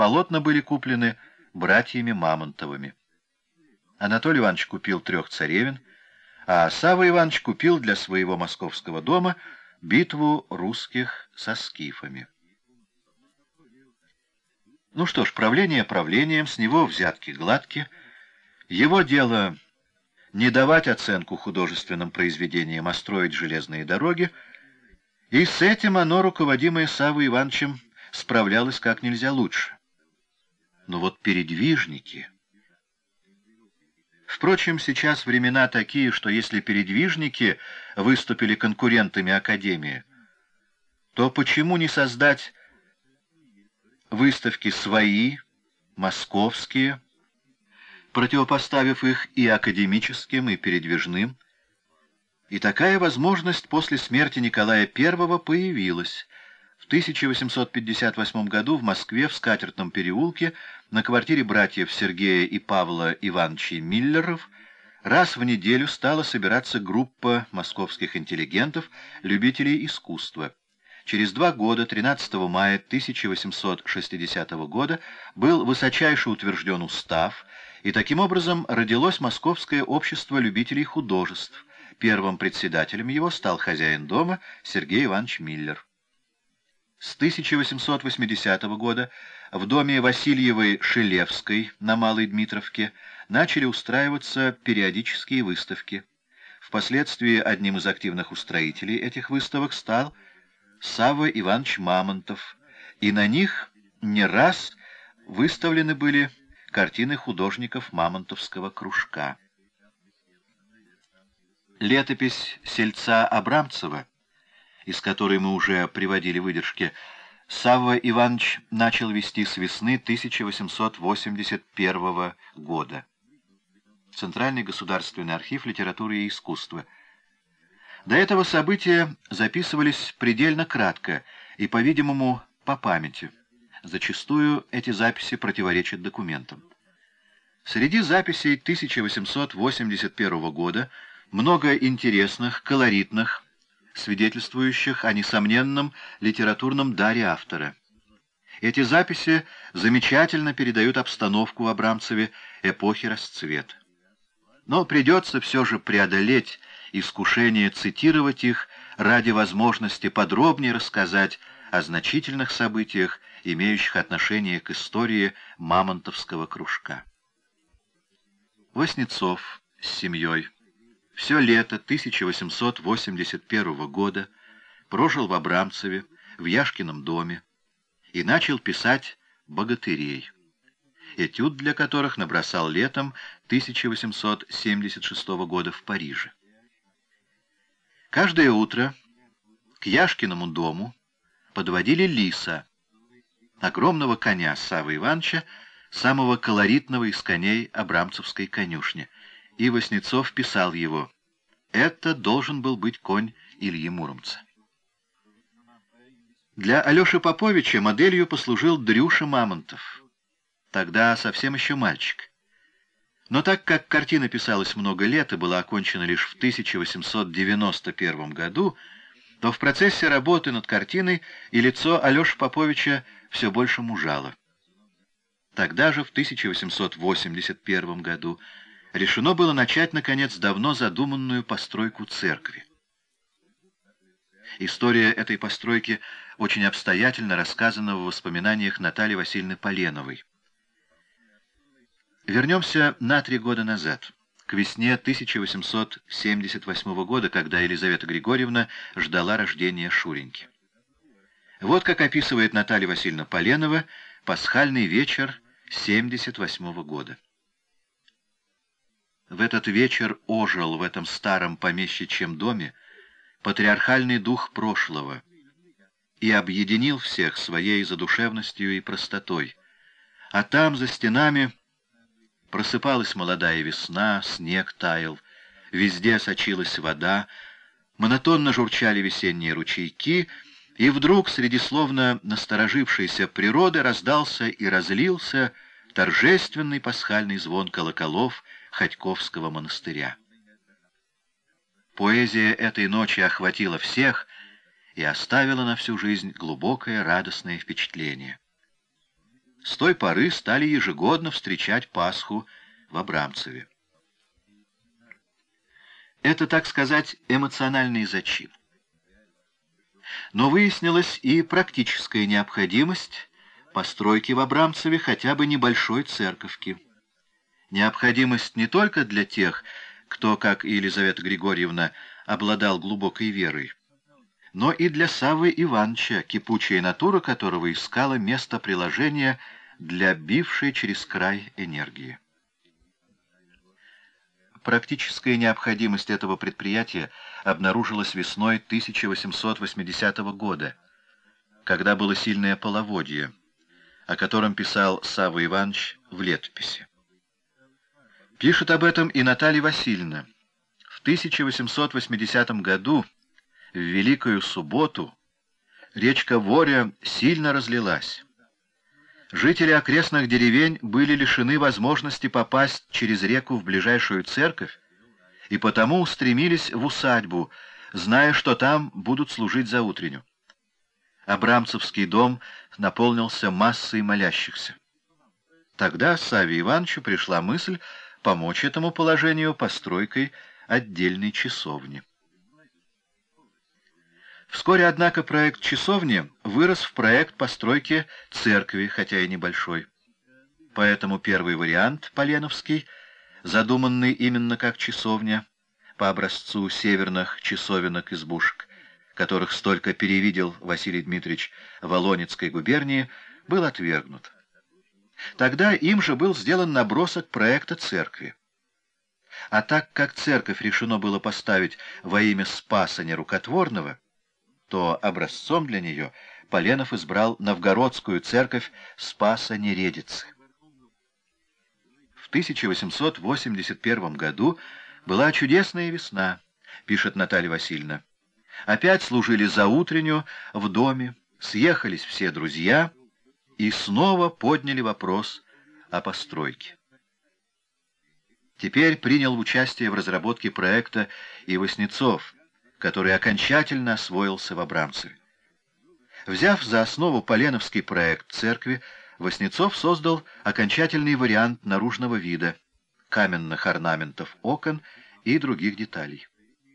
полотна были куплены братьями Мамонтовыми. Анатолий Иванович купил трех царевин, а Савва Иванович купил для своего московского дома битву русских со скифами. Ну что ж, правление правлением, с него взятки гладкие. Его дело не давать оценку художественным произведениям, а строить железные дороги, и с этим оно, руководимое Саввой Ивановичем, справлялось как нельзя лучше. Но вот передвижники... Впрочем, сейчас времена такие, что если передвижники выступили конкурентами Академии, то почему не создать выставки свои, московские, противопоставив их и академическим, и передвижным. И такая возможность после смерти Николая I появилась. В 1858 году в Москве в Скатертном переулке на квартире братьев Сергея и Павла Ивановичей Миллеров раз в неделю стала собираться группа московских интеллигентов, любителей искусства. Через два года, 13 мая 1860 года, был высочайше утвержден устав, и таким образом родилось Московское общество любителей художеств. Первым председателем его стал хозяин дома Сергей Иванович Миллер. С 1880 года в доме Васильевой Шелевской на Малой Дмитровке начали устраиваться периодические выставки. Впоследствии одним из активных устроителей этих выставок стал Савва Иванович Мамонтов, и на них не раз выставлены были картины художников Мамонтовского кружка. Летопись сельца Абрамцева, из которой мы уже приводили выдержки, Савва Иванович начал вести с весны 1881 года. Центральный государственный архив литературы и искусства – до этого события записывались предельно кратко и, по-видимому, по памяти. Зачастую эти записи противоречат документам. Среди записей 1881 года много интересных, колоритных, свидетельствующих о несомненном литературном даре автора. Эти записи замечательно передают обстановку в Абрамцеве эпохи расцвета. Но придется все же преодолеть искушение цитировать их ради возможности подробнее рассказать о значительных событиях, имеющих отношение к истории Мамонтовского кружка. Воснецов с семьей все лето 1881 года прожил в Абрамцеве, в Яшкином доме, и начал писать «Богатырей», этюд для которых набросал летом 1876 года в Париже. Каждое утро к Яшкиному дому подводили лиса, огромного коня Савы Ивановича, самого колоритного из коней Абрамцевской конюшни, и Васнецов писал его. Это должен был быть конь Ильи Муромца. Для Алеши Поповича моделью послужил Дрюша Мамонтов. Тогда совсем еще мальчик. Но так как картина писалась много лет и была окончена лишь в 1891 году, то в процессе работы над картиной и лицо Алеши Поповича все больше мужало. Тогда же, в 1881 году, решено было начать, наконец, давно задуманную постройку церкви. История этой постройки очень обстоятельно рассказана в воспоминаниях Натальи Васильевны Поленовой. Вернемся на три года назад, к весне 1878 года, когда Елизавета Григорьевна ждала рождения Шуреньки. Вот как описывает Наталья Васильевна Поленова пасхальный вечер 78 года. В этот вечер ожил в этом старом помещичьем доме патриархальный дух прошлого и объединил всех своей задушевностью и простотой. А там, за стенами, Просыпалась молодая весна, снег таял, везде сочилась вода, монотонно журчали весенние ручейки, и вдруг среди словно насторожившейся природы раздался и разлился торжественный пасхальный звон колоколов Ходьковского монастыря. Поэзия этой ночи охватила всех и оставила на всю жизнь глубокое радостное впечатление. с той поры стали ежегодно встречать Пасху в Абрамцеве. Это, так сказать, эмоциональный зачин. Но выяснилась и практическая необходимость постройки в Абрамцеве хотя бы небольшой церковки. Необходимость не только для тех, кто, как и Елизавета Григорьевна, обладал глубокой верой, но и для Савы Ивановича, кипучая натура которого искала место приложения для бившей через край энергии. Практическая необходимость этого предприятия обнаружилась весной 1880 года, когда было сильное половодье, о котором писал Савва Иванович в летописи. Пишет об этом и Наталья Васильевна. В 1880 году, в Великую Субботу, речка Воря сильно разлилась. Жители окрестных деревень были лишены возможности попасть через реку в ближайшую церковь, и потому устремились в усадьбу, зная, что там будут служить за утренню. Абрамцевский дом наполнился массой молящихся. Тогда Саве Ивановичу пришла мысль помочь этому положению постройкой отдельной часовни. Вскоре, однако, проект часовни вырос в проект постройки церкви, хотя и небольшой. Поэтому первый вариант, Поленовский, задуманный именно как часовня, по образцу северных часовенок-избушек, которых столько перевидел Василий Дмитриевич в Волонецкой губернии, был отвергнут. Тогда им же был сделан набросок проекта церкви. А так как церковь решено было поставить во имя Спаса Нерукотворного, то образцом для нее Поленов избрал Новгородскую церковь Спаса Нередицы. В 1881 году была чудесная весна, пишет Наталья Васильевна. Опять служили за утренню в доме, съехались все друзья и снова подняли вопрос о постройке. Теперь принял участие в разработке проекта и Васнецов, который окончательно освоился в Абрамцеве. Взяв за основу Поленовский проект церкви, Васнецов создал окончательный вариант наружного вида, каменных орнаментов окон и других деталей.